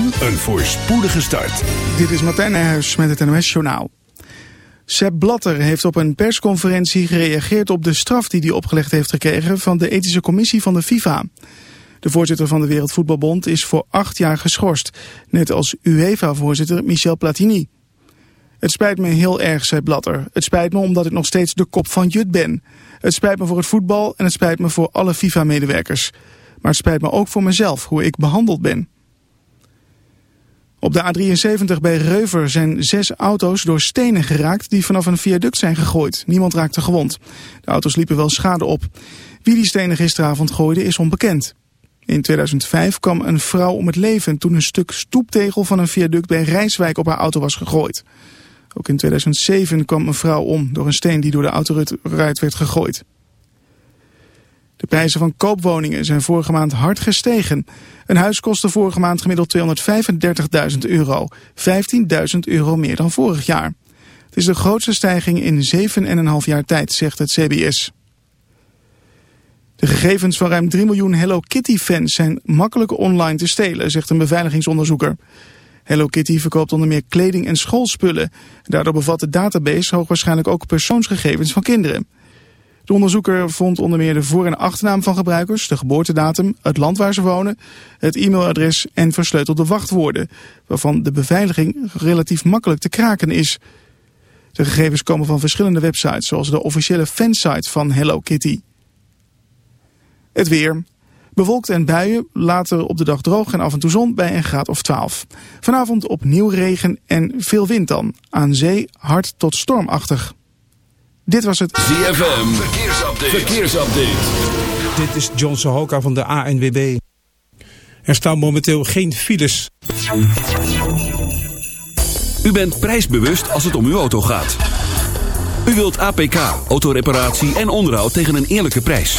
en een voorspoedige start. Dit is Martijn Nijhuis met het NOS Journaal. Sepp Blatter heeft op een persconferentie gereageerd op de straf die hij opgelegd heeft gekregen van de ethische commissie van de FIFA. De voorzitter van de Wereldvoetbalbond is voor acht jaar geschorst, net als UEFA-voorzitter Michel Platini. Het spijt me heel erg, zei Blatter. Het spijt me omdat ik nog steeds de kop van Jut ben. Het spijt me voor het voetbal en het spijt me voor alle FIFA-medewerkers. Maar het spijt me ook voor mezelf, hoe ik behandeld ben. Op de A73 bij Reuver zijn zes auto's door stenen geraakt die vanaf een viaduct zijn gegooid. Niemand raakte gewond. De auto's liepen wel schade op. Wie die stenen gisteravond gooide is onbekend. In 2005 kwam een vrouw om het leven toen een stuk stoeptegel van een viaduct bij Rijswijk op haar auto was gegooid. Ook in 2007 kwam een vrouw om door een steen die door de autoruit werd gegooid. De prijzen van koopwoningen zijn vorige maand hard gestegen. Een huis kostte vorige maand gemiddeld 235.000 euro. 15.000 euro meer dan vorig jaar. Het is de grootste stijging in 7,5 jaar tijd, zegt het CBS. De gegevens van ruim 3 miljoen Hello Kitty-fans zijn makkelijk online te stelen, zegt een beveiligingsonderzoeker. Hello Kitty verkoopt onder meer kleding en schoolspullen. Daardoor bevat de database hoogwaarschijnlijk ook persoonsgegevens van kinderen. De onderzoeker vond onder meer de voor- en achternaam van gebruikers, de geboortedatum, het land waar ze wonen, het e-mailadres en versleutelde wachtwoorden, waarvan de beveiliging relatief makkelijk te kraken is. De gegevens komen van verschillende websites, zoals de officiële fansite van Hello Kitty. Het weer. Bewolkt en buien, later op de dag droog en af en toe zon bij een graad of 12. Vanavond opnieuw regen en veel wind dan. Aan zee hard tot stormachtig. Dit was het ZFM Verkeersupdate. Verkeersupdate. Dit is John Sohoka van de ANWB. Er staan momenteel geen files. U bent prijsbewust als het om uw auto gaat. U wilt APK, autoreparatie en onderhoud tegen een eerlijke prijs.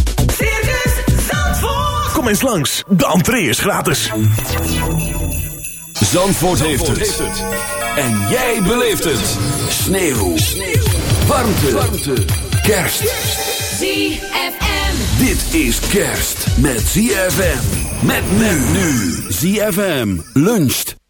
Kom eens langs, de entree is gratis. Zandvoort, heeft, het. En jij beleeft het. Sneeuw. Warmte. Warmte. Kerst. ZFM. Dit is kerst met ZFM. Met men nu. ZFM luncht.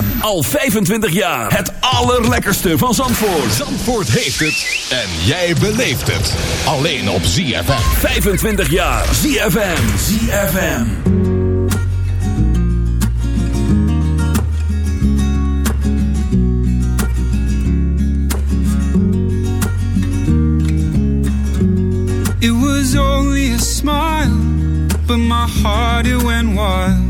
ZFM. Al 25 jaar. Het allerlekkerste van Zandvoort. Zandvoort heeft het en jij beleeft het. Alleen op ZFM. 25 jaar. ZFM. ZFM. It was only a smile, but my heart it went wild.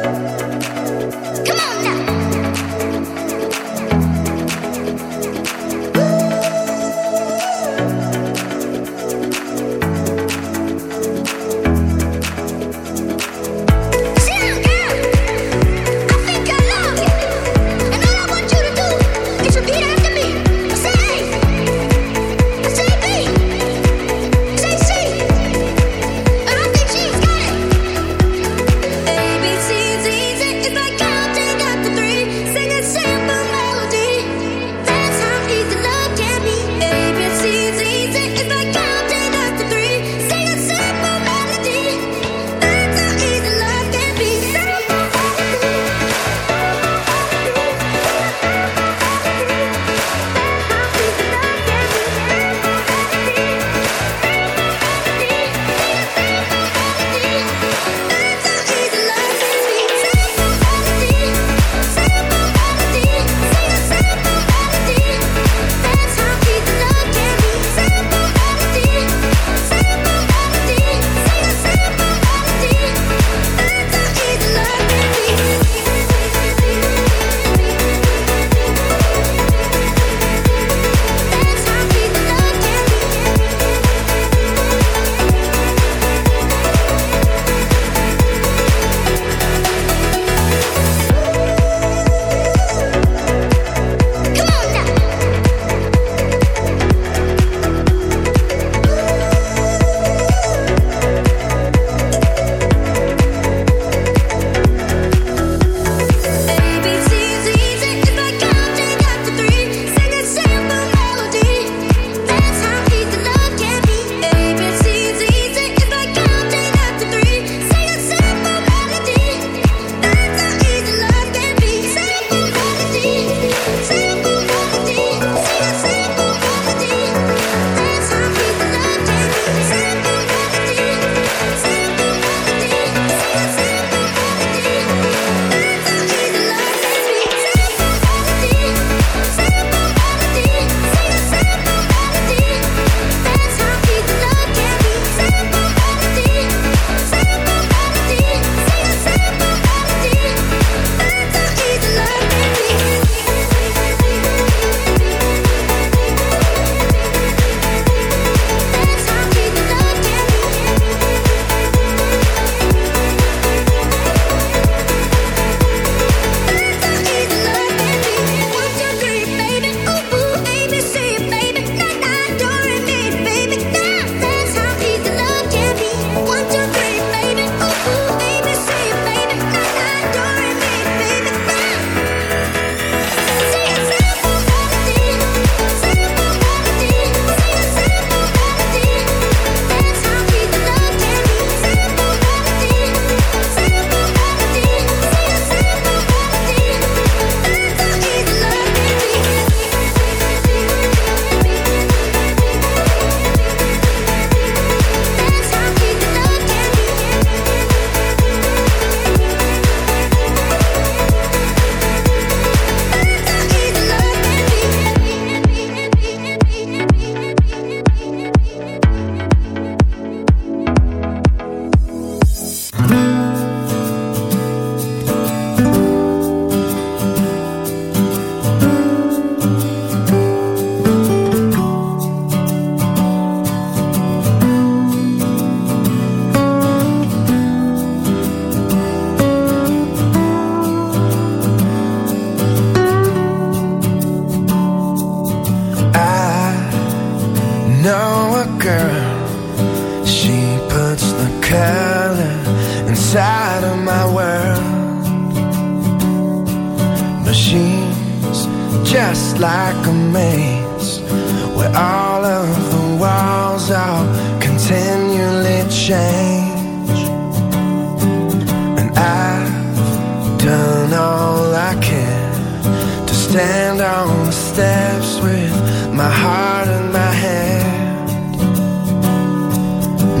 stand on the steps with my heart in my hand.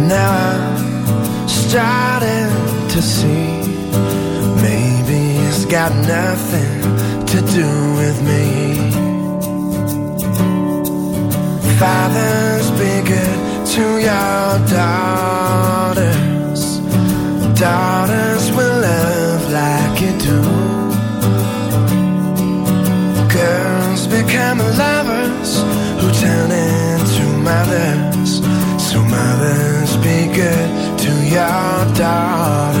Now I'm starting to see maybe it's got nothing to do with me. Fathers, be good to your daughters. Daughters I'm a lover's lieutenant to mothers. So mothers, be good to your daughters.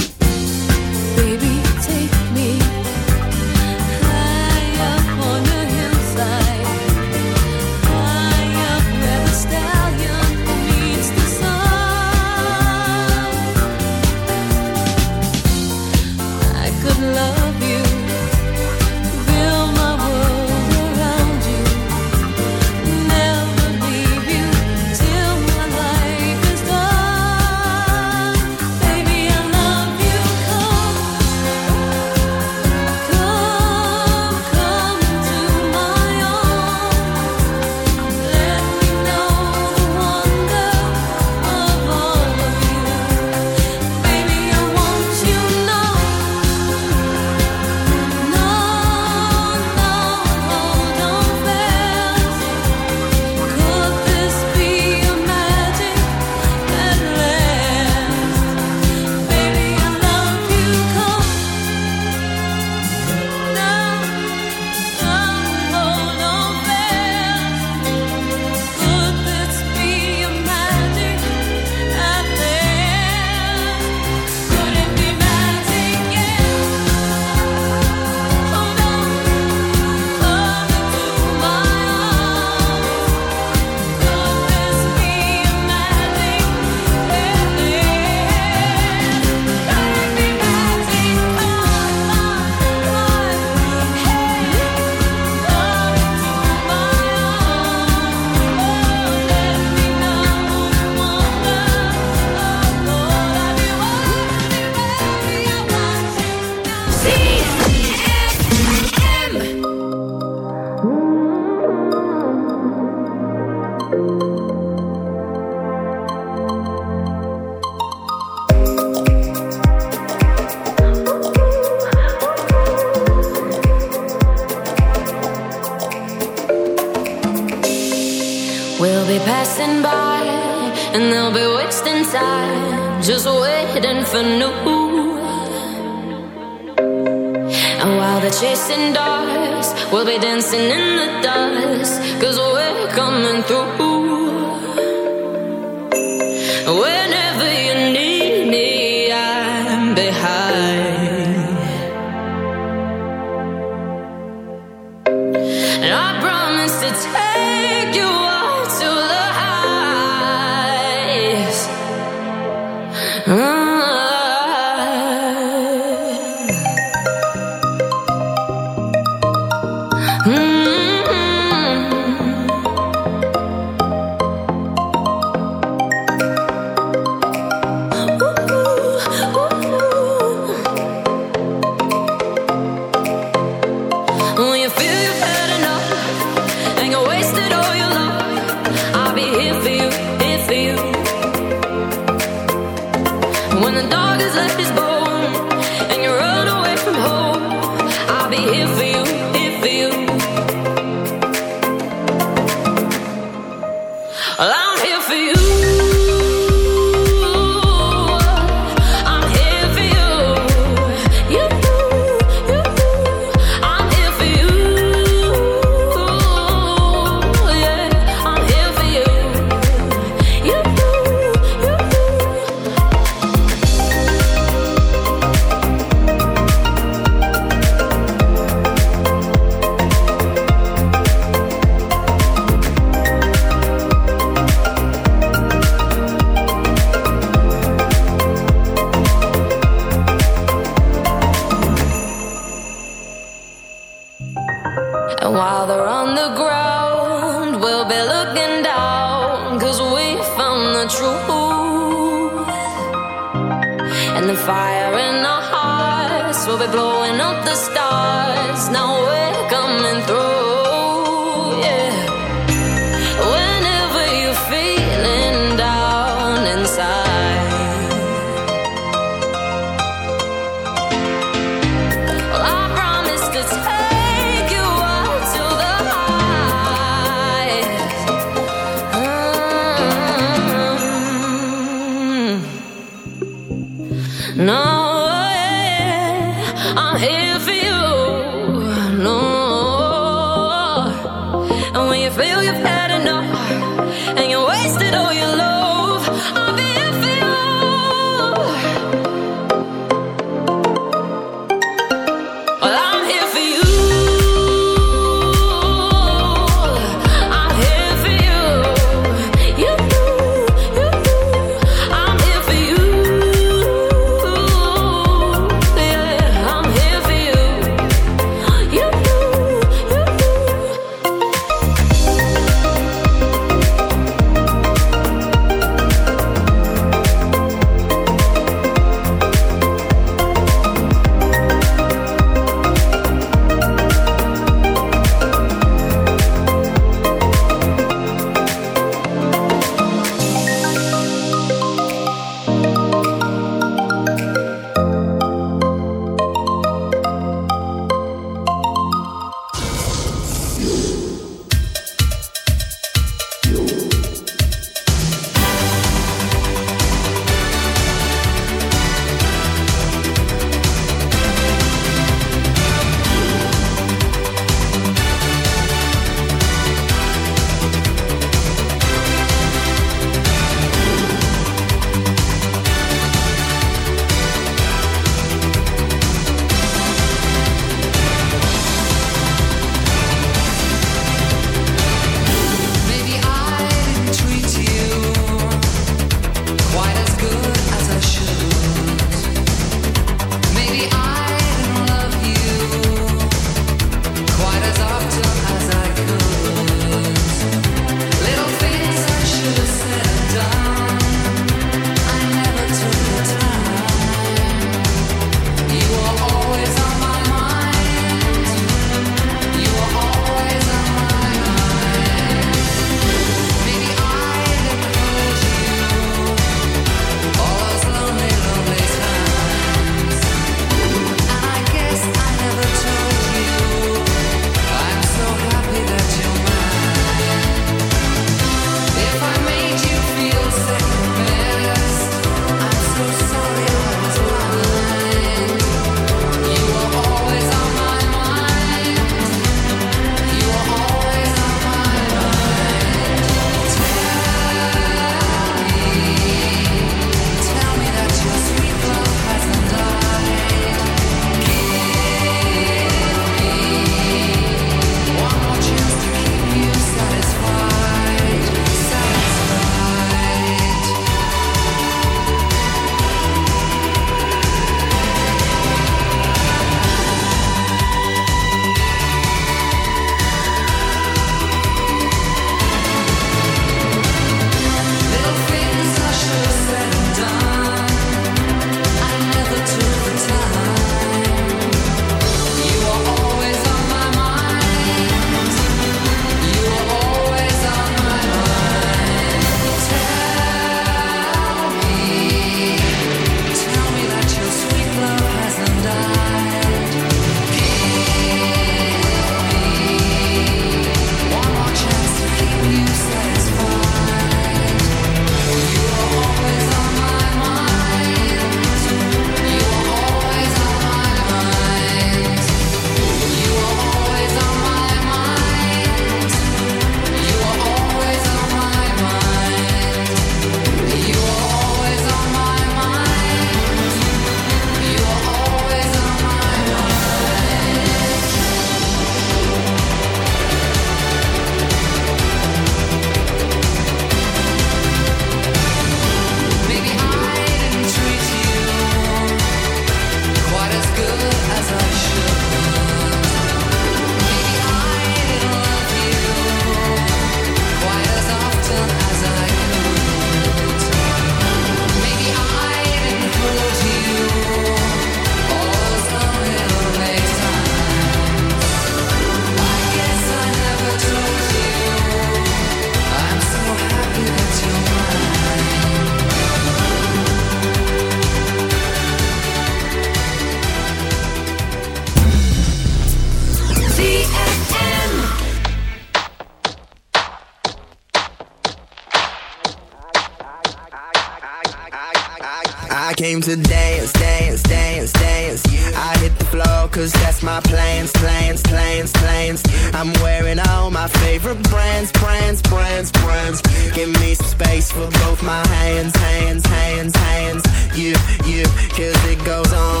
you, you, cause it goes on.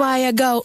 why I go.